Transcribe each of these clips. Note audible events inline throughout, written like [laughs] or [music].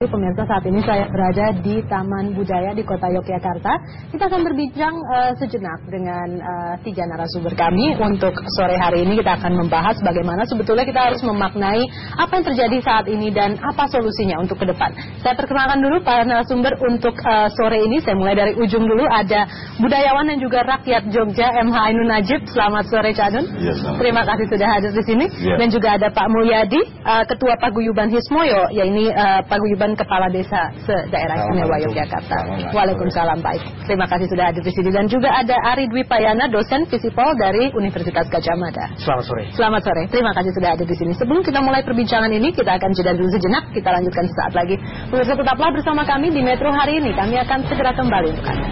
Pemirsa saat ini saya berada di Taman Budaya di Kota Yogyakarta. Kita akan berbincang uh, sejenak dengan uh, tiga narasumber kami untuk sore hari ini kita akan membahas bagaimana sebetulnya kita harus memaknai apa yang terjadi saat ini dan apa solusinya untuk ke depan. Saya perkenalkan dulu para narasumber untuk uh, sore ini. Saya mulai dari ujung dulu ada budayawan dan juga rakyat Jogja MH Ainun Najib. Selamat sore Cadun. Ya, Terima kasih sudah hadir di sini. Ya. Dan juga ada Pak Mulyadi, uh, Ketua Paguyuban Hismoyo, ya ini uh, Paguyuban Kepala Desa se-Daerah Istimewa Yogyakarta. Waalaikumsalam baik. Terima kasih sudah hadir di sini dan juga ada Ari Dwi Payana, dosen Visipol dari Universitas Gajah Mada. Selamat sore. Selamat sore. Terima kasih sudah hadir di sini. Sebelum kita mulai perbincangan ini, kita akan jeda dulu sejenak. Kita lanjutkan sesaat lagi. Pemirsa tetaplah bersama kami di Metro hari ini. Kami akan segera kembali untuk Anda.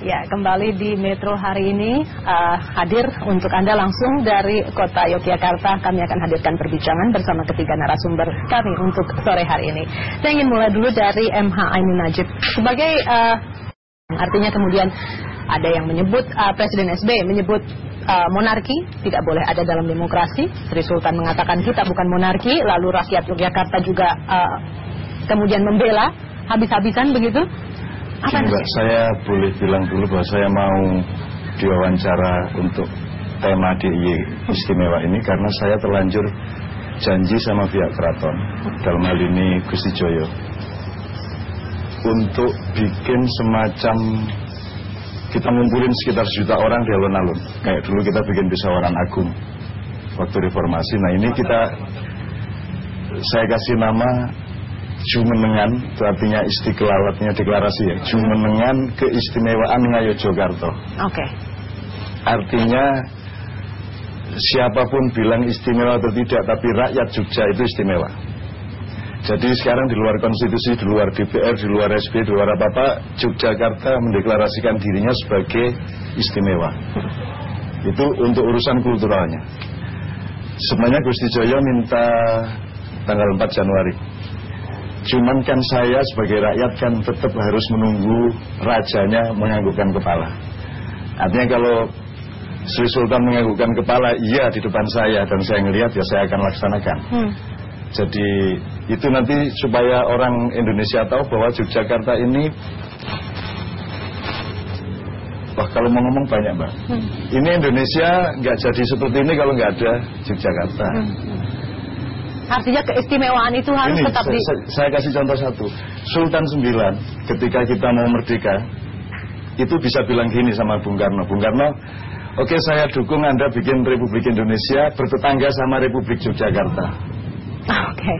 Ya, kembali di Metro hari ini uh, hadir untuk Anda langsung dari kota Yogyakarta. Kami akan hadirkan perbincangan bersama ketiga narasumber kami untuk sore hari ini. Saya ingin mulai dulu dari MH Ainun Najib. Sebagai uh, artinya kemudian ada yang menyebut uh, Presiden SBY menyebut uh, monarki tidak boleh ada dalam demokrasi. Sri Sultan mengatakan kita bukan monarki, lalu rakyat Yogyakarta juga uh, kemudian membela habis-habisan begitu. Apa Mbak, namanya? saya boleh bilang dulu bahwa saya mau diwawancara untuk tema DIY istimewa ini karena saya terlanjur janji sama pihak keraton dalam hal ini Gusti Joyo untuk bikin semacam kita ngumpulin sekitar sejuta orang di alun-alun kayak dulu kita bikin pisawaran agung waktu reformasi nah ini kita saya kasih nama Jumenengan itu artinya istiqlal artinya deklarasi ya. Jumenengan keistimewaan Ngayo Jogarto Oke. artinya siapa pun bilang istimewa atau tidak tapi rakyat Jogja itu istimewa. Jadi sekarang di luar konstitusi di luar DPR di luar SB di luar apa-apa Yogyakarta mendeklarasikan dirinya sebagai istimewa. Itu untuk urusan kulturalnya. Sebenarnya Gusti Joyo minta tanggal 4 Januari Cuman kan saya sebagai rakyat kan tetap harus menunggu rajanya menganggukkan kepala. Artinya kalau Sri Sultan menganggukkan kepala, iya di depan saya dan saya ngelihat ya saya akan laksanakan. Hmm. Jadi itu nanti supaya orang Indonesia tahu bahwa Yogyakarta ini Wah kalau mau ngomong banyak mbak Hmm. Ini Indonesia nggak jadi seperti ini kalau nggak ada Yogyakarta Hmm. Artinya keistimewaan itu harus Ini tetap saya, di saya- saya kasih contoh satu. Sultan 9 ketika kita mau merdeka itu bisa bilang gini sama Bung Karno. Bung Karno, oke saya dukung Anda bikin Republik Indonesia bertetangga sama Republik Yogyakarta. Ah, Oke.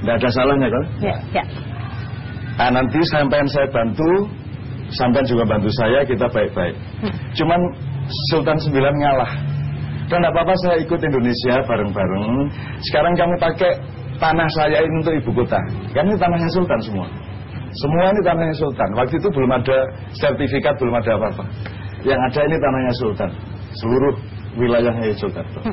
Tidak ada salahnya kan? Ya, ya. Nah, nanti sampean saya bantu, sampean juga bantu saya, kita baik-baik. Hmm. Cuman Sultan 9 ngalah. Dan tidak apa-apa saya ikut Indonesia bareng-bareng. Sekarang kamu pakai tanah saya ini untuk ibu kota. Kan ini tanahnya Sultan semua. Semua ini tanahnya Sultan. Waktu itu belum ada sertifikat, belum ada apa-apa. Yang ada ini tanahnya Sultan. Seluruh wilayahnya Yogyakarta. [laughs]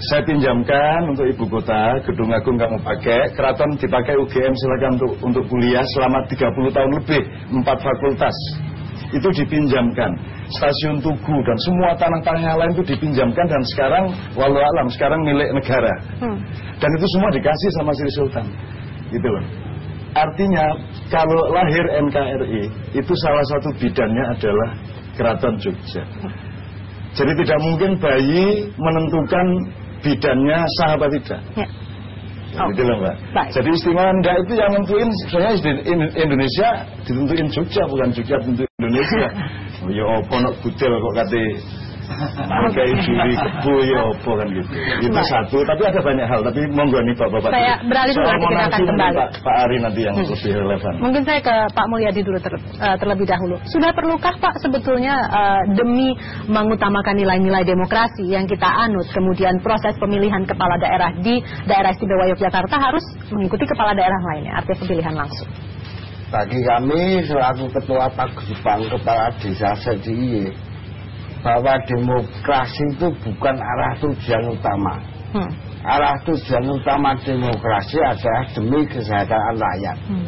Saya pinjamkan untuk ibu kota, gedung agung kamu pakai, keraton dipakai UGM silakan untuk untuk kuliah selama 30 tahun lebih, empat fakultas. Itu dipinjamkan. Stasiun Tugu dan semua tanah-tanah yang lain itu dipinjamkan dan sekarang walau alam sekarang milik negara. Hmm. Dan itu semua dikasih sama Sri Sultan. Gitu loh. Artinya kalau lahir NKRI itu salah satu bidannya adalah Keraton Jogja. Jadi tidak mungkin bayi menentukan bidannya sah apa tidak. Ya. Oke. Gitu loh Mbak. Baik. Jadi istimewa enggak itu yang nentuin sebenarnya di- in- Indonesia ditentuin Jogja bukan Jogja tentu Indonesia. Oh, [laughs] ya apa nak budel kok kate Pakai juri kebu ya apa kan gitu. Itu Baik. satu, tapi ada banyak hal. Tapi monggo nih Bapak-bapak. Saya beralih dulu, nanti kita akan kembali. Pak, Pak Ari nanti yang lebih relevan. Mungkin saya ke Pak Mulyadi dulu ter- eh, terlebih dahulu. Sudah perlukah Pak sebetulnya eh, demi mengutamakan nilai-nilai demokrasi yang kita anut, kemudian proses pemilihan kepala daerah di daerah istimewa Yogyakarta harus mengikuti kepala daerah lainnya, artinya pemilihan langsung. Bagi kami selaku ketua paguyuban kepala desa SDIY bahwa demokrasi itu bukan arah tujuan utama. Hmm. Arah tujuan utama demokrasi adalah demi kesejahteraan rakyat. Hmm.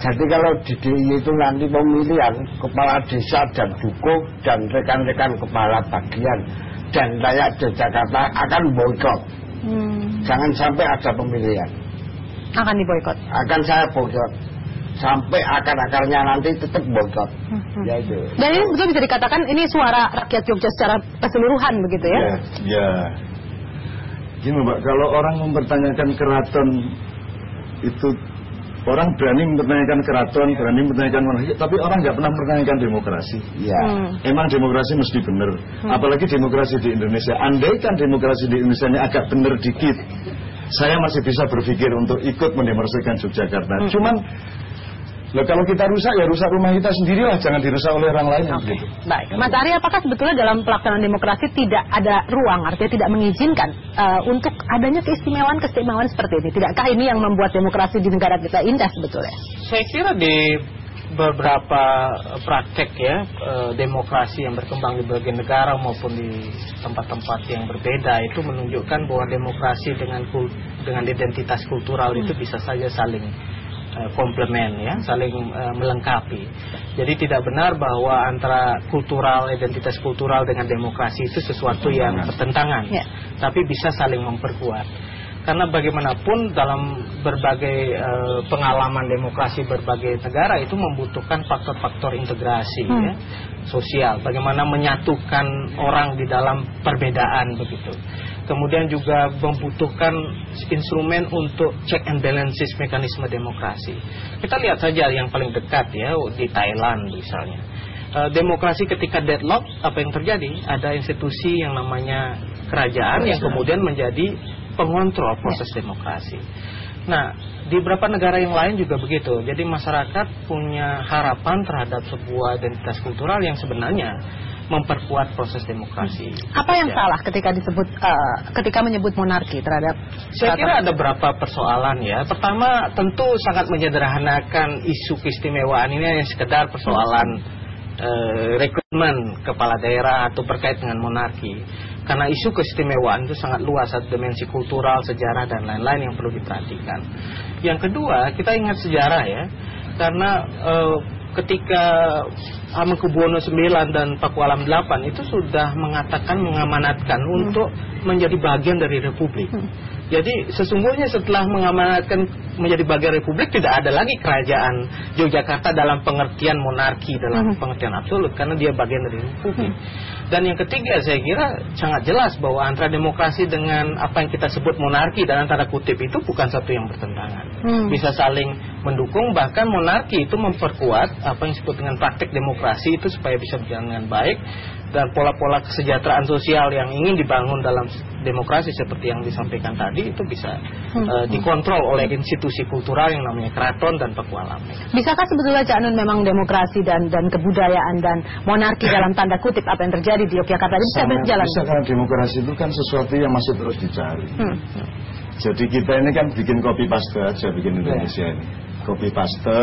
Jadi kalau di DIY itu nanti pemilihan kepala desa dan dukung dan rekan-rekan kepala bagian dan rakyat Yogyakarta akan boykot. Hmm. Jangan sampai ada pemilihan. Akan diboykot. Akan saya boykot. Sampai akar-akarnya nanti tetap boykot. Hmm. Ya itu. Dan ini betul bisa dikatakan ini suara rakyat Jogja secara keseluruhan begitu ya? Ya, ya. Gini Mbak, kalau orang mempertanyakan keraton itu orang berani mempertanyakan keraton, berani mempertanyakan monarki, tapi orang nggak pernah mempertanyakan demokrasi. Ya. Hmm. Emang demokrasi mesti benar. Apalagi demokrasi di Indonesia. Andaikan demokrasi di Indonesia ini agak benar dikit, saya masih bisa berpikir untuk ikut mendemokrasikan Yogyakarta. Hmm. Cuman, lah kalau kita rusak ya rusak rumah kita sendirilah, jangan dirusak oleh orang lain. Oke, gitu. baik. Mas Ari, apakah sebetulnya dalam pelaksanaan demokrasi tidak ada ruang, artinya tidak mengizinkan eh, untuk adanya keistimewaan-keistimewaan seperti ini? Tidakkah ini yang membuat demokrasi di negara kita indah sebetulnya? Saya kira di beberapa praktek ya eh, demokrasi yang berkembang di berbagai negara maupun di tempat-tempat yang berbeda itu menunjukkan bahwa demokrasi dengan kul- dengan identitas kultural itu bisa saja saling komplement ya, saling eh, melengkapi. Jadi tidak benar bahwa antara kultural identitas kultural dengan demokrasi itu sesuatu yang bertentangan, Ya. tapi bisa saling memperkuat. Karena bagaimanapun dalam berbagai eh, pengalaman demokrasi berbagai negara itu membutuhkan faktor-faktor integrasi Hmm. ya, sosial. Bagaimana menyatukan orang di dalam perbedaan begitu. Kemudian juga membutuhkan instrumen untuk check and balances mekanisme demokrasi. Kita lihat saja yang paling dekat ya di Thailand misalnya. Eh, demokrasi ketika deadlock apa yang terjadi? Ada institusi yang namanya kerajaan yang kemudian menjadi pengontrol proses demokrasi. Nah, di beberapa negara yang lain juga begitu. Jadi masyarakat punya harapan terhadap sebuah identitas kultural yang sebenarnya memperkuat proses demokrasi. Apa yang Ya. salah ketika disebut eh, ketika menyebut monarki terhadap Saya kira ada beberapa persoalan ya. Pertama, tentu sangat menyederhanakan isu keistimewaan ini hanya sekedar persoalan eh, rekrutmen kepala daerah atau terkait dengan monarki. Karena isu keistimewaan itu sangat luas, ada dimensi kultural, sejarah dan lain-lain yang perlu diperhatikan. Yang kedua, kita ingat sejarah ya, karena eh, ketika Hamengkubuwono IX dan Pakualam VIII itu sudah mengatakan mengamanatkan untuk menjadi bagian dari republik. Jadi sesungguhnya setelah mengamanatkan menjadi bagian republik tidak ada lagi kerajaan Yogyakarta dalam pengertian monarki dalam pengertian absolut karena dia bagian dari republik. Dan yang ketiga saya kira sangat jelas bahwa antara demokrasi dengan apa yang kita sebut monarki dan antara kutip itu bukan satu yang bertentangan. Hmm. Bisa saling mendukung bahkan monarki itu memperkuat apa yang disebut dengan praktek demokrasi itu supaya bisa berjalan dengan baik dan pola-pola kesejahteraan sosial yang ingin dibangun dalam demokrasi seperti yang disampaikan tadi itu bisa eh, dikontrol oleh institusi kultural yang namanya keraton dan pakualam. Bisakah sebetulnya Cak Nun memang demokrasi dan dan kebudayaan dan monarki dalam tanda kutip apa yang terjadi di Yogyakarta ini bisa berjalan? bisa karena demokrasi itu kan sesuatu yang masih terus dicari. Hmm. Jadi kita ini kan bikin copy paste aja bikin Indonesia ini. Copy paste,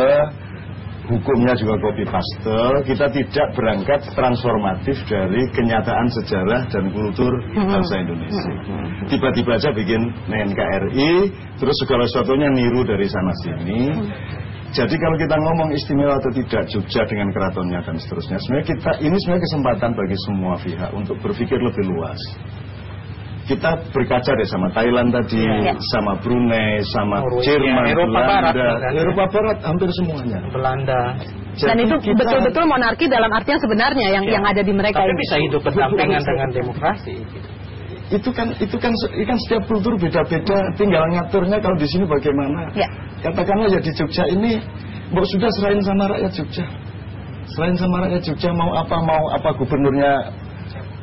hukumnya juga copy paste. Kita tidak berangkat transformatif dari kenyataan sejarah dan kultur bangsa Indonesia. Tiba-tiba aja bikin NKRI, terus segala sesuatunya niru dari sana sini. Jadi kalau kita ngomong istimewa atau tidak Jogja dengan keratonnya dan seterusnya, sebenarnya kita ini sebenarnya kesempatan bagi semua pihak untuk berpikir lebih luas kita berkaca deh sama Thailand tadi, Iya. sama Brunei, sama Norwegia, Jerman, Eropa Barat Belanda, ya. Eropa Barat hampir semuanya. Belanda. Dan Jadi itu kita- betul-betul monarki dalam artian sebenarnya yang Ya. yang ada di mereka Tapi ini. bisa hidup berdampingan dengan demokrasi. itu kan itu kan itu kan setiap kultur beda-beda, tinggal ngaturnya kalau di sini bagaimana. Ya. Katakanlah ya di Jogja ini, Mbok sudah selain sama rakyat Jogja. Selain sama rakyat Jogja mau apa mau apa gubernurnya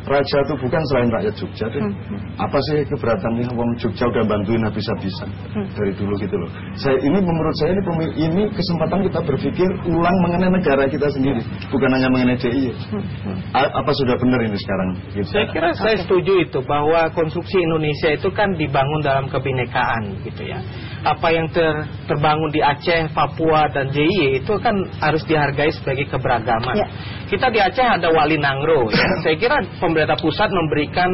Raja itu bukan selain rakyat Jogja deh. Apa sih keberatannya? Wong Jogja udah bantuin habis-habisan dari dulu gitu loh. Saya ini menurut saya ini ini kesempatan kita berpikir ulang mengenai negara kita sendiri, bukan hanya mengenai DIY. A- apa sudah benar ini sekarang? Gitu. Saya kira saya setuju itu bahwa konstruksi Indonesia itu kan dibangun dalam kebinekaan gitu ya. Apa yang ter- terbangun di Aceh, Papua dan JIY itu kan harus dihargai sebagai keberagaman. Ya. Kita di Aceh ada Wali Nangro [coughs] ya. Saya kira pemerintah pusat memberikan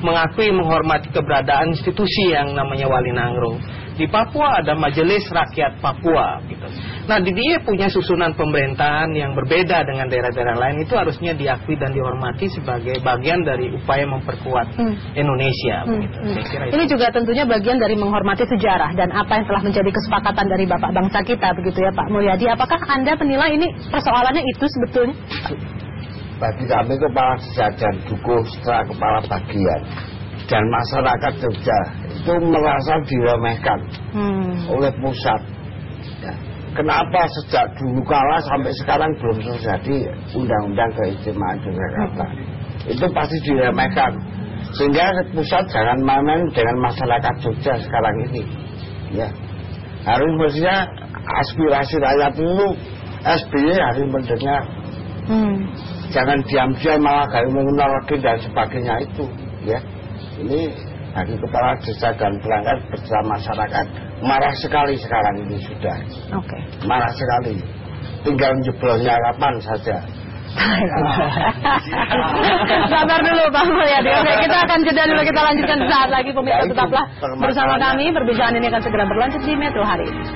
mengakui menghormati keberadaan institusi yang namanya Wali Nangro. Di Papua ada Majelis Rakyat Papua gitu. Nah, di dia punya susunan pemerintahan yang berbeda dengan daerah-daerah lain itu harusnya diakui dan dihormati sebagai bagian dari upaya memperkuat Hmm. Indonesia Hmm, begitu. hmm. Saya kira itu. Ini juga tentunya bagian dari menghormati sejarah dan apa yang telah menjadi kesepakatan dari Bapak bangsa kita begitu ya Pak Mulyadi. Apakah Anda menilai ini persoalannya itu sebetulnya? bagi kami kepala dan dukuh setelah kepala bagian dan masyarakat Jogja itu merasa diremehkan Hmm. oleh pusat. Ya. Kenapa sejak dulu kala sampai sekarang belum terjadi undang-undang keistimewaan Yogyakarta? Itu pasti diremehkan. Sehingga pusat jangan main dengan masyarakat Jogja sekarang ini. Ya. Harus mestinya aspirasi rakyat itu SBY harus mendengar. Hmm. Jangan diam-diam malah gaya mengenalkan dan sebagainya itu. Ya. Ini bagi kepala desa dan perangkat bersama masyarakat marah sekali sekarang ini sudah Oke. marah sekali tinggal jeblosnya kapan saja [laughs] Sabar dulu Pak Mulyadi. Oke, kita akan jeda dulu kita lanjutkan saat lagi pemirsa Ya, tetaplah bersama kami. Perbincangan ini akan segera berlanjut di Metro hari ini.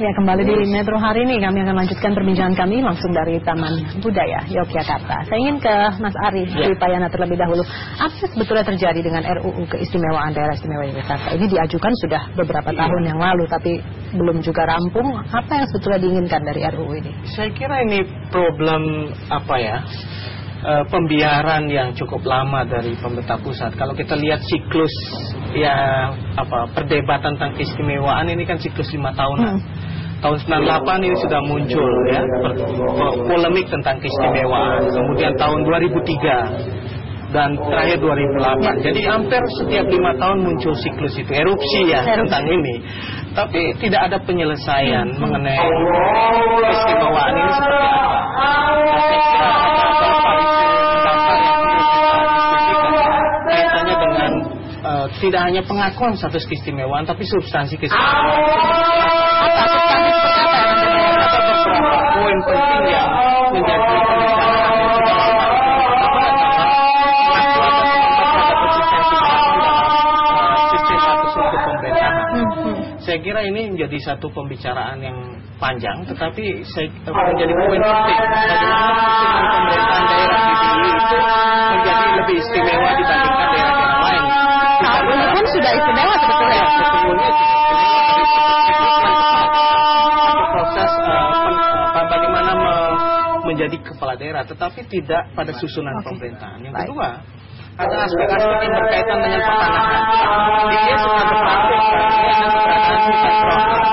Ya kembali di Metro hari ini kami akan lanjutkan perbincangan kami langsung dari Taman Budaya Yogyakarta. Saya ingin ke Mas Ari Ya. Wipayana terlebih dahulu. Apa sebetulnya terjadi dengan RUU keistimewaan daerah istimewa Yogyakarta? Ini diajukan sudah beberapa Iya. tahun yang lalu tapi belum juga rampung. Apa yang sebetulnya diinginkan dari RUU ini? Saya kira ini problem apa ya? Eh, pembiaran yang cukup lama dari pemerintah pusat. Kalau kita lihat siklus ya apa perdebatan tentang keistimewaan ini kan siklus lima tahunan. Hmm. Tahun 98 ini sudah muncul ya po- polemik tentang keistimewaan. Kemudian tahun 2003 dan terakhir 2008. Jadi hampir setiap lima tahun muncul siklus itu erupsi ya tentang ini. Tapi tidak ada penyelesaian mengenai keistimewaan ini seperti apa. Tidak hanya pengakuan status keistimewaan tapi substansi keistimewaan. Apa substansi? Ada beberapa poin penting yang menjadi. Saya kira ini menjadi satu pembicaraan yang panjang, tetapi saya, eh, menjadi poin penting. Bagaimana pemerintahan daerah di itu menjadi lebih istimewa dibandingkan daerah-daerah sudah istimewa sebetulnya. Ya, satu proses eh, bagaimana me- menjadi kepala daerah, tetapi tidak pada susunan pemerintahan. Yang kedua, ada aspek-aspek yang berkaitan dengan pertanahan. Dia.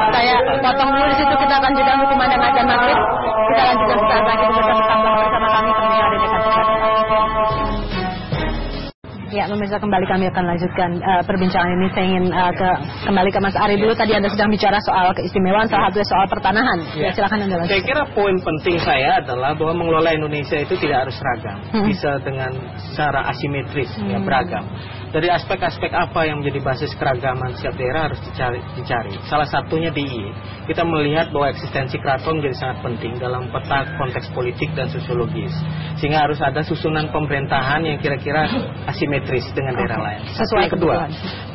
Saya potong dulu di situ kita akan jeda untuk pemandangan azan maghrib. Kita lanjutkan sesaat lagi bersama Ya, pemirsa kembali kami akan lanjutkan eh, perbincangan ini. Saya ingin eh, ke kembali ke Mas Ari dulu. Tadi Anda sedang bicara soal keistimewaan, salah satunya soal pertanahan. Ya, silakan Anda Saya lanjutkan. kira poin penting saya adalah bahwa mengelola Indonesia itu tidak harus seragam, Hmm. bisa dengan secara asimetris, ya Hmm. beragam. Dari aspek-aspek apa yang menjadi basis keragaman setiap daerah harus dicari. dicari. Salah satunya di kita melihat bahwa eksistensi keraton menjadi sangat penting dalam peta konteks politik dan sosiologis, sehingga harus ada susunan pemerintahan yang kira-kira asimetris dengan daerah lain. Sesuai yang kedua,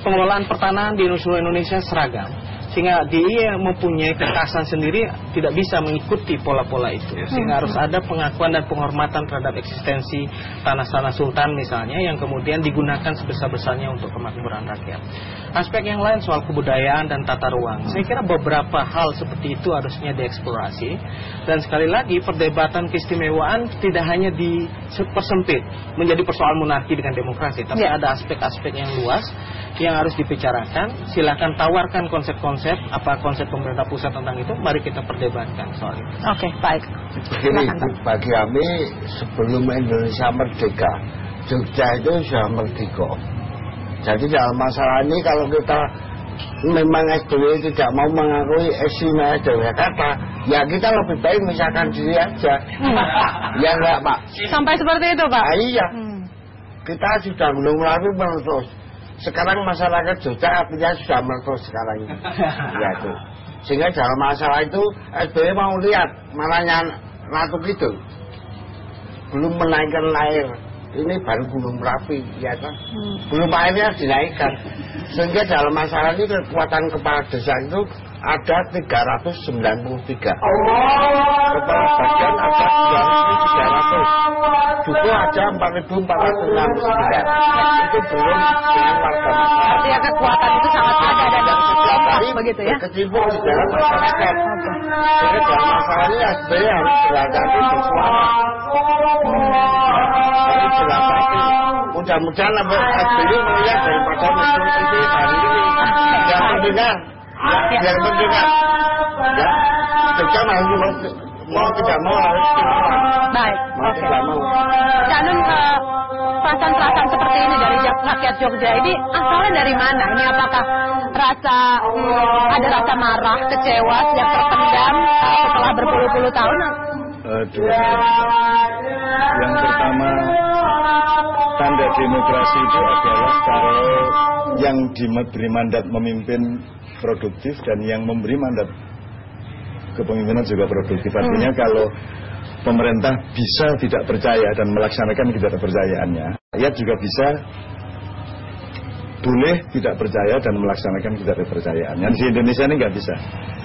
pengelolaan pertanahan di seluruh Indonesia seragam. Sehingga dia mempunyai kekasan sendiri tidak bisa mengikuti pola-pola itu. Sehingga harus ada pengakuan dan penghormatan terhadap eksistensi tanah-tanah sultan misalnya yang kemudian digunakan sebesar-besarnya untuk kemakmuran rakyat. Aspek yang lain soal kebudayaan dan tata ruang. Saya kira beberapa hal seperti itu harusnya dieksplorasi. Dan sekali lagi perdebatan keistimewaan tidak hanya dipersempit menjadi persoalan monarki dengan demokrasi tapi Ya. ada aspek-aspek yang luas yang harus dibicarakan. Silakan tawarkan konsep-konsep apa konsep pemerintah pusat tentang itu. Mari kita perdebatkan soal itu. Oke, baik. Begini, Silakan, Pak. bagi kami sebelum Indonesia merdeka, Jogja itu sudah merdeka. Jadi dalam masalah ini kalau kita memang SBY tidak mau mengakui istimewa Yogyakarta, ya kita lebih baik misalkan diri aja. ya enggak Pak? Sampai seperti itu, Pak. Ah, iya, Hmm. kita sudah belum melalui meletus. Sekarang masyarakat Jogja artinya sudah meletus sekarang ini. [laughs] ya itu. Sehingga dalam masalah itu SBY mau lihat mananya Ratu Kidul belum menaikkan lahir ini baru Gunung Merapi, ya kan? Hmm. Belum airnya dinaikkan. Sehingga dalam masalah ini kekuatan kepala desa itu ada 393. Kepala bagian ada 2.300. Duku ada 4.469. Itu belum dengan warga masyarakat. Artinya kekuatan itu sangat ada dan lompat begitu ya. Kecimpung di dalam masyarakat. Jadi dalam masalah ini SBY harus berhati-hati bersuara. Harus berhati Mudah-mudahan SBY melihat daripada musuh itu hari ini. Yang mendengar. Ya, yang mendengar. Ya, Jogja mau, mau tidak mau harus dilawan. Baik, Mau oke. tidak mau. Cak Nun, eh, perasaan-perasaan seperti ini dari rakyat Jogja ini asalnya dari mana? Ini apakah rasa hmm, ada rasa marah, kecewa yang terpendam eh, setelah berpuluh-puluh tahun? Eh, dua hal. Yang pertama, tanda demokrasi itu adalah kalau yang diberi mandat memimpin produktif dan yang memberi mandat kepemimpinan juga produktif. Artinya kalau pemerintah bisa tidak percaya dan melaksanakan ketidakpercayaannya, rakyat juga bisa boleh tidak percaya dan melaksanakan ketidakpercayaan. Yang di Indonesia ini nggak bisa.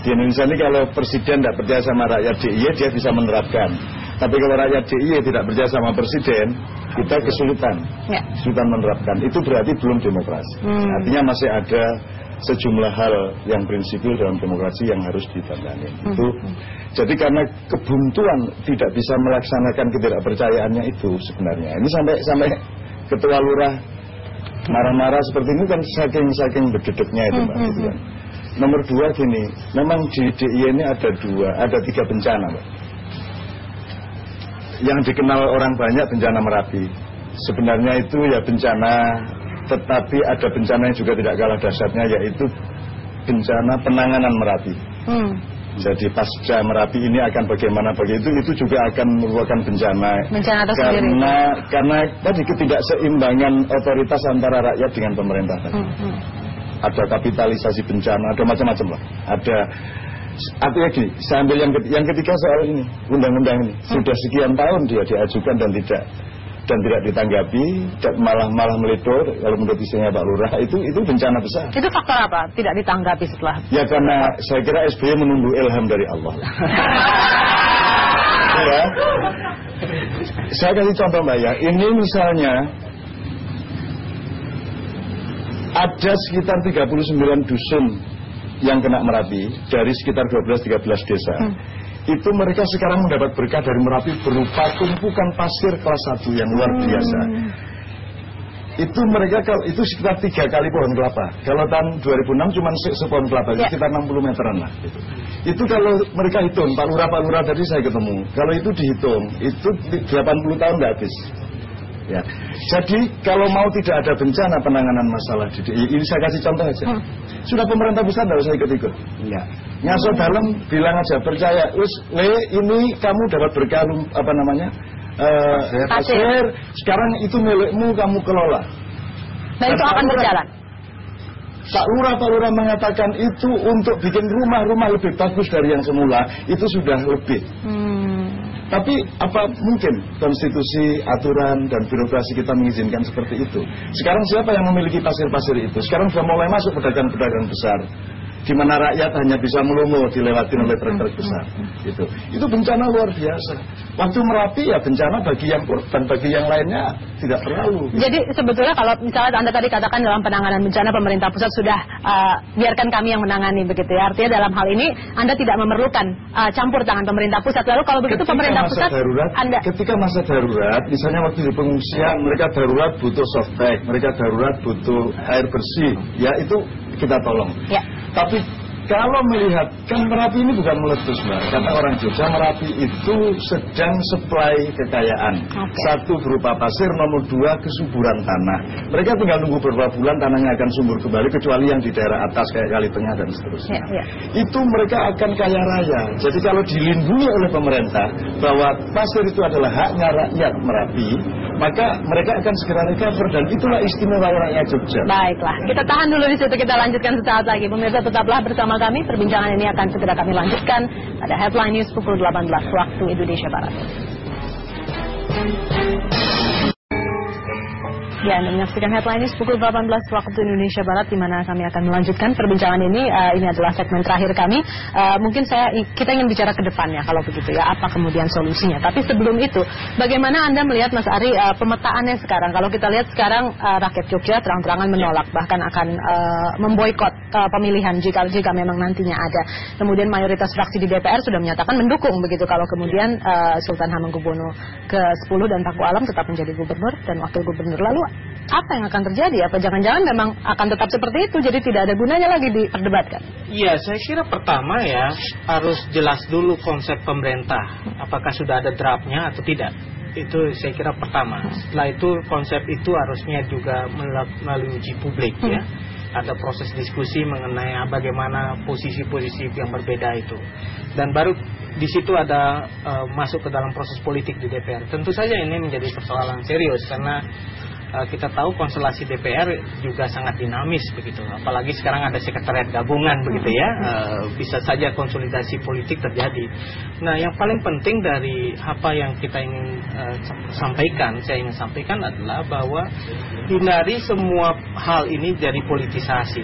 Di Indonesia ini kalau presiden tidak percaya sama rakyat DIY dia bisa menerapkan. Tapi kalau rakyat DIY tidak percaya sama presiden, kita kesulitan, Ya. kesulitan menerapkan. Itu berarti belum demokrasi. Hmm. Artinya masih ada sejumlah hal yang prinsipil dalam demokrasi yang harus ditandani. Hmm. Itu jadi karena kebuntuan tidak bisa melaksanakan ketidakpercayaannya itu sebenarnya. Ini sampai sampai ketua lurah marah-marah seperti ini kan saking saking bededeknya itu mbak. Hmm, gitu kan. Nomor dua gini, memang di DIY ini ada dua, ada tiga bencana mbak. Yang dikenal orang banyak bencana Merapi. Sebenarnya itu ya bencana, tetapi ada bencana yang juga tidak kalah dahsyatnya yaitu bencana penanganan Merapi. Hmm. Jadi pasca Merapi ini akan bagaimana begitu itu juga akan merupakan bencana. Bencana. Karena karena tadi ketidakseimbangan otoritas antara rakyat dengan pemerintah. Hmm, hmm. Ada kapitalisasi bencana, ada macam-macam lah. Ada artinya gini, saya ambil yang ketiga, yang ketiga soal ini, undang-undang ini. Sudah sekian tahun dia diajukan dan tidak dan tidak ditanggapi, dan malah malah meledor kalau menurut istrinya Pak Lurah itu itu bencana besar. Itu faktor apa? Tidak ditanggapi setelah Ya karena saya kira SBY menunggu ilham dari Allah. [laughs] ya. Saya kasih contoh Mbak ya. Ini misalnya ada sekitar 39 dusun yang kena Merapi dari sekitar 12-13 desa. Itu mereka sekarang mendapat berkah dari Merapi berupa tumpukan pasir kelas 1 yang luar biasa itu mereka kalau itu sekitar tiga kali pohon kelapa. Kalau tahun 2006 cuma se sepohon kelapa, Ya. sekitar 60 meteran lah. Gitu. Itu kalau mereka hitung, Pak Lurah Pak Lurah tadi saya ketemu. Kalau itu dihitung, itu di- 80 tahun nggak habis. Ya. Jadi kalau mau tidak ada bencana penanganan masalah di DIY, ini saya kasih contoh aja. Hmm. Sudah pemerintah pusat nggak usah ikut-ikut. Ya. Ngaso dalam bilang aja percaya, wis le ini kamu dapat berkah lum- apa namanya? Eh, Pasir. pasir. Sekarang itu milikmu kamu kelola. dan itu akan berjalan. Pak Lurah Pak Lurah mengatakan itu untuk bikin rumah-rumah lebih bagus dari yang semula itu sudah lebih. Hmm. Tapi apa mungkin konstitusi, aturan dan birokrasi kita mengizinkan seperti itu? Sekarang siapa yang memiliki pasir-pasir itu? Sekarang sudah mulai masuk pedagang-pedagang besar di mana rakyat hanya bisa melongo dilewatin oleh truk-truk besar. Itu itu bencana luar biasa. Waktu Merapi ya bencana bagi yang korban, bagi yang lainnya tidak terlalu. Jadi sebetulnya kalau misalnya Anda tadi katakan dalam penanganan bencana pemerintah pusat sudah uh, biarkan kami yang menangani begitu ya. Artinya dalam hal ini Anda tidak memerlukan uh, campur tangan pemerintah pusat. Lalu kalau begitu ketika pemerintah masa pusat darurat, Anda ketika masa darurat, misalnya waktu di pengungsian, mereka darurat butuh softtek, mereka darurat butuh air bersih, ya itu kita tolong. Ya. Tapi kalau melihat kan Merapi ini bukan meletus mbak, kata orang Jogja Merapi itu sedang supply kekayaan. Satu berupa pasir, nomor dua kesuburan tanah. Mereka tinggal nunggu beberapa bulan tanahnya akan subur kembali kecuali yang di daerah atas kayak Kali Tengah dan seterusnya Ya, ya. itu mereka akan kaya raya. Jadi kalau dilindungi oleh pemerintah bahwa pasir itu adalah haknya rakyat Merapi, maka mereka akan segera recover dan itulah istimewa rakyat Jogja. Baiklah, kita tahan dulu di situ kita lanjutkan sesaat lagi. Pemirsa tetaplah kami. Perbincangan ini akan segera kami lanjutkan pada headline news pukul 18 waktu Indonesia Barat. Ya, Anda menyaksikan headline ini pukul 18 waktu Indonesia Barat di mana kami akan melanjutkan perbincangan ini. Uh, ini adalah segmen terakhir kami. Uh, mungkin saya kita ingin bicara ke depannya kalau begitu ya, apa kemudian solusinya. Tapi sebelum itu, bagaimana Anda melihat Mas Ari uh, pemetaannya sekarang? Kalau kita lihat sekarang uh, rakyat Jogja terang-terangan menolak bahkan akan uh, memboikot uh, pemilihan jika jika memang nantinya ada. Kemudian mayoritas fraksi di DPR sudah menyatakan mendukung begitu kalau kemudian uh, Sultan Hamengkubuwono ke-10 dan Paku Alam tetap menjadi gubernur dan wakil gubernur. Lalu apa yang akan terjadi? Apa jangan-jangan memang akan tetap seperti itu, jadi tidak ada gunanya lagi diperdebatkan? Iya, saya kira pertama ya harus jelas dulu konsep pemerintah. Apakah sudah ada draftnya atau tidak? Itu saya kira pertama. Setelah itu konsep itu harusnya juga melalui uji publik ya. Ada proses diskusi mengenai bagaimana posisi-posisi yang berbeda itu. Dan baru di situ ada uh, masuk ke dalam proses politik di DPR. Tentu saja ini menjadi persoalan serius karena kita tahu konstelasi DPR juga sangat dinamis begitu. Apalagi sekarang ada sekretariat gabungan begitu ya, uh, bisa saja konsolidasi politik terjadi. Nah, yang paling penting dari apa yang kita ingin uh, sampaikan, saya ingin sampaikan adalah bahwa hindari semua hal ini dari politisasi.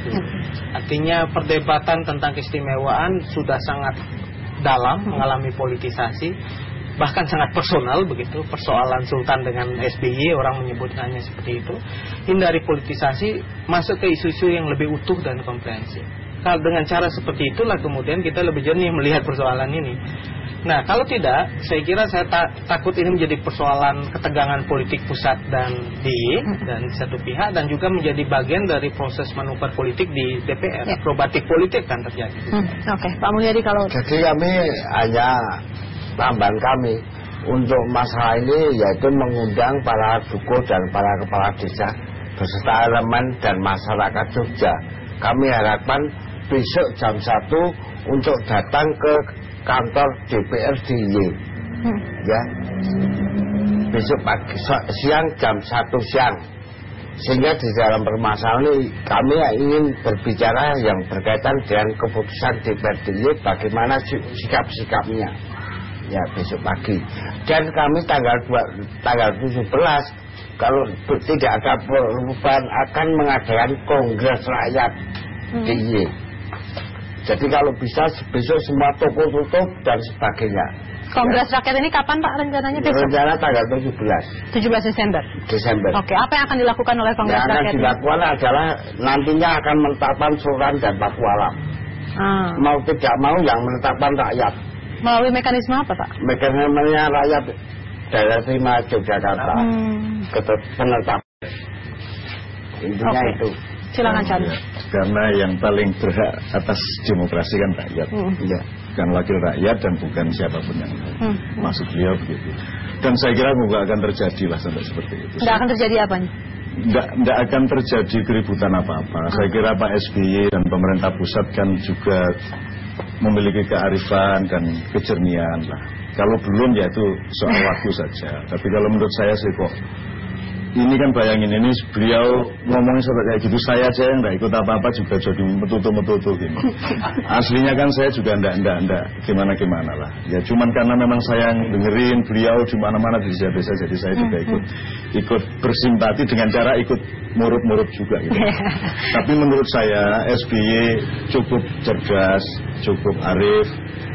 Artinya perdebatan tentang keistimewaan sudah sangat dalam mengalami politisasi bahkan sangat personal begitu persoalan Sultan dengan SBY orang menyebutkannya seperti itu hindari politisasi masuk ke isu-isu yang lebih utuh dan komprehensif kalau dengan cara seperti itulah kemudian kita lebih jernih melihat persoalan ini Nah, kalau tidak, saya kira saya ta takut ini menjadi persoalan ketegangan politik pusat dan di [laughs] dan satu pihak dan juga menjadi bagian dari proses manuver politik di DPR. Ya. Akrobatik politik kan terjadi. Hmm. Oke, okay. Pak Mulyadi kalau Jadi kami hanya tambahan kami. Untuk masalah ini yaitu mengundang para duko dan para kepala desa beserta elemen dan masyarakat Jogja. Kami harapkan besok jam 1 untuk datang ke kantor DPRD hmm. ya. Besok pagi siang jam satu siang. Sehingga di dalam permasalahan ini kami ingin berbicara yang berkaitan dengan keputusan DPRD bagaimana sikap-sikapnya ya besok pagi dan kami tanggal 2, tanggal 17 kalau tidak ada perubahan akan mengadakan kongres rakyat hmm. di jadi kalau bisa besok semua toko tutup dan sebagainya. Kongres ya. rakyat ini kapan Pak rencananya besok? Rencana tanggal 17. 17 Desember. Desember. Oke, apa yang akan dilakukan oleh Kongres yang rakyat? Yang akan dilakukan ini? adalah nantinya akan menetapkan Sultan dan Pakualam. Ah. Mau tidak mau yang menetapkan rakyat. Melalui mekanisme apa Pak? Mekanismenya rakyat daerah terima Yogyakarta. Hmm. Penetap. Intinya okay. itu. Silakan Chan. Ya, karena yang paling berhak atas demokrasi kan rakyat. Hmm. Ya, bukan wakil rakyat dan bukan siapa pun yang hmm. masuk beliau begitu. Dan saya kira juga akan terjadi lah sampai seperti itu. Tidak akan terjadi apa? Tidak, tidak akan terjadi keributan apa-apa. Hmm. Saya kira Pak SBY dan pemerintah pusat kan juga memiliki kearifan dan kejernihan lah. Kalau belum ya itu soal waktu saja. Tapi kalau menurut saya sih kok ini kan bayangin ini beliau ngomongnya seperti kayak gitu saya aja yang nggak ikut apa-apa juga jadi metutu-metutu gini [laughs] aslinya kan saya juga ndak ndak ndak gimana gimana lah ya cuman karena memang saya dengerin beliau di mana-mana di desa-desa jadi saya juga ikut ikut bersimpati dengan cara ikut murup-murup juga gitu [laughs] tapi menurut saya SBY cukup cerdas cukup arif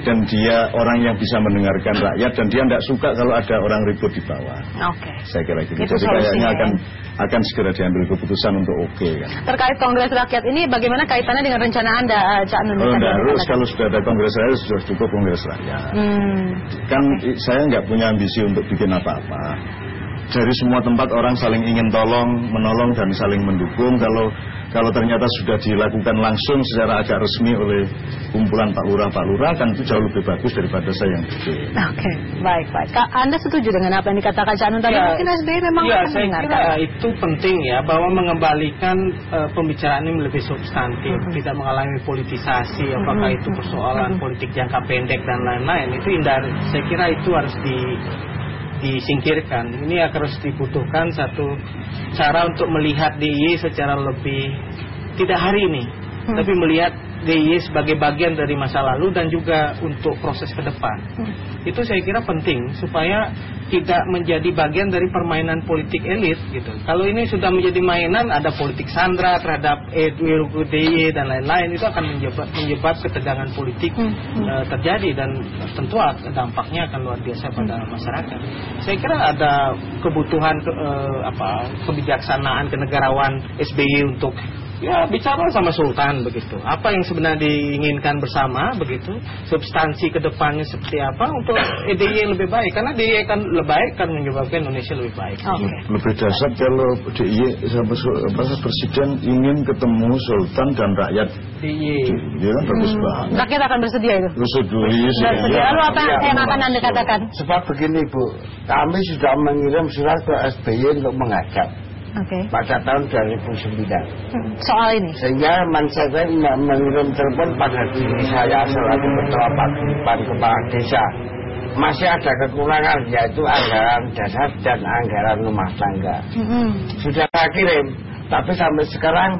dan dia orang yang bisa mendengarkan rakyat dan dia tidak suka kalau ada orang ribut di bawah. Oke. Okay. Saya kira gitu. Itu Jadi kayaknya akan akan segera diambil keputusan untuk oke okay, kan. Terkait Kongres Rakyat ini bagaimana kaitannya dengan rencana Anda uh, Cak Nun? Oh, harus kalau sudah ada Kongres Rakyat sudah cukup Kongres Rakyat. Hmm. Kan okay. saya nggak punya ambisi untuk bikin apa-apa dari semua tempat orang saling ingin tolong, menolong dan saling mendukung. Kalau kalau ternyata sudah dilakukan langsung secara agak resmi oleh kumpulan Pak Lurah Pak Lurah kan itu jauh lebih bagus daripada saya yang bikin. Oke, okay, baik baik. Anda setuju dengan apa yang dikatakan Canun tadi? Ya, Mungkin SBY memang ya, saya kira itu penting ya bahwa mengembalikan uh, pembicaraan ini lebih substantif, uh -huh. tidak mengalami politisasi, apakah uh -huh. itu persoalan uh -huh. politik jangka pendek dan lain-lain. Itu indah. Saya kira itu harus di disingkirkan. Ini harus dibutuhkan satu cara untuk melihat DIY secara lebih tidak hari ini, hmm. tapi melihat DIY sebagai bagian dari masa lalu dan juga untuk proses ke depan. Hmm. Itu saya kira penting supaya tidak menjadi bagian dari permainan politik elit gitu. Kalau ini sudah menjadi mainan ada politik sandra terhadap DIY dan lain-lain itu akan menyebab, menyebab ketegangan politik Hmm. eh, terjadi dan tentu dampaknya akan luar biasa pada masyarakat. Saya kira ada kebutuhan ke- eh, apa kebijaksanaan kenegarawan SBY untuk ya bicara sama Sultan begitu. Apa yang sebenarnya diinginkan bersama begitu. Substansi ke depannya seperti apa untuk EDY yang lebih baik. Karena DIY kan lebih baik kan menyebabkan Indonesia lebih baik. Oke. Lebih dasar kalau DIY sama presiden ingin ketemu sultan dan rakyat, DIY. ya kan bagus banget. Rakyat akan bersedia itu. Bersedia. Lalu apa yang, Iya, yang akan anda katakan? Sebab begini Bu, kami sudah mengirim surat ke SBY untuk mengajak Oke. pada tahun 2009. Hmm. Soal ini. Sehingga saya me- mengirim telepon pada diri saya selalu ketua Paklipan Kepala Desa. Masih ada kekurangan yaitu anggaran dasar dan anggaran rumah tangga. Hmm. Sudah saya kirim, tapi sampai sekarang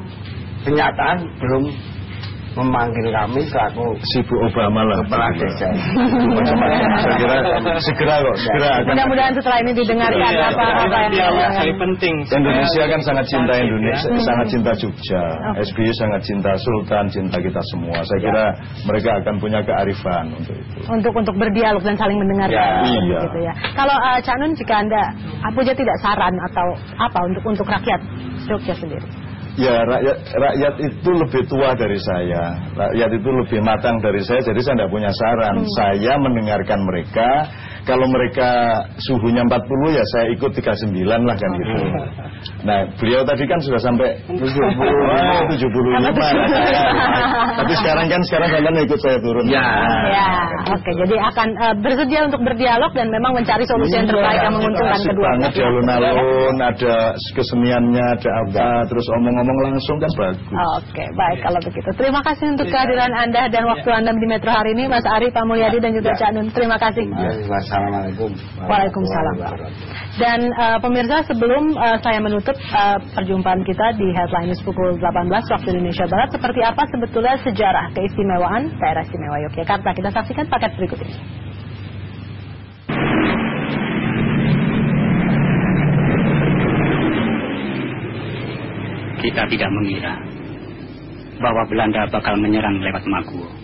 kenyataan belum memanggil kami selaku Sibuk Obama lah. kepala desa. Saya kira segera kok, segera akan. Mudah-mudahan setelah ini didengarkan Iya, apa apa yang sangat penting. Indonesia kan sangat cinta Indonesia, Hmm. sangat cinta Jogja. SBY sangat cinta Sultan, cinta kita semua. Saya kira mereka akan punya kearifan untuk itu. untuk untuk berdialog dan saling mendengarkan Ya, iya. gitu ya. Kalau uh, Cak Nun jika anda punya tidak saran atau apa untuk untuk rakyat Jogja sendiri? Ya rakyat rakyat itu lebih tua dari saya, rakyat itu lebih matang dari saya, jadi saya tidak punya saran. Hmm. Saya mendengarkan mereka. Kalau mereka suhunya 40 ya saya ikut 39 lah kan gitu. [laughs] Nah beliau tadi kan sudah sampai 70, Wah, 75. Tapi sekarang kan sekarang kalian ikut saya turun. Ya. ya, oke. Jadi akan uh, bersedia untuk berdialog dan memang mencari solusi yang terbaik yang menguntungkan kedua banget pihak. di alun-alun, ada keseniannya, ada apa, terus omong-omong langsung kan bagus. Oke, baik kalau begitu. Terima kasih untuk kehadiran Anda dan waktu Anda di Metro hari ini, Mas Ari, Pak Mulyadi dan juga Ya. Cak Nun. Terima kasih. Wassalamualaikum. Waalaikumsalam. Dan uh, pemirsa sebelum uh, saya menutup uh, perjumpaan kita di Headline News pukul 18 waktu Indonesia Barat, seperti apa sebetulnya sejarah keistimewaan daerah istimewa Yogyakarta? Kita saksikan paket berikut ini. Kita tidak mengira bahwa Belanda bakal menyerang lewat Maguwo.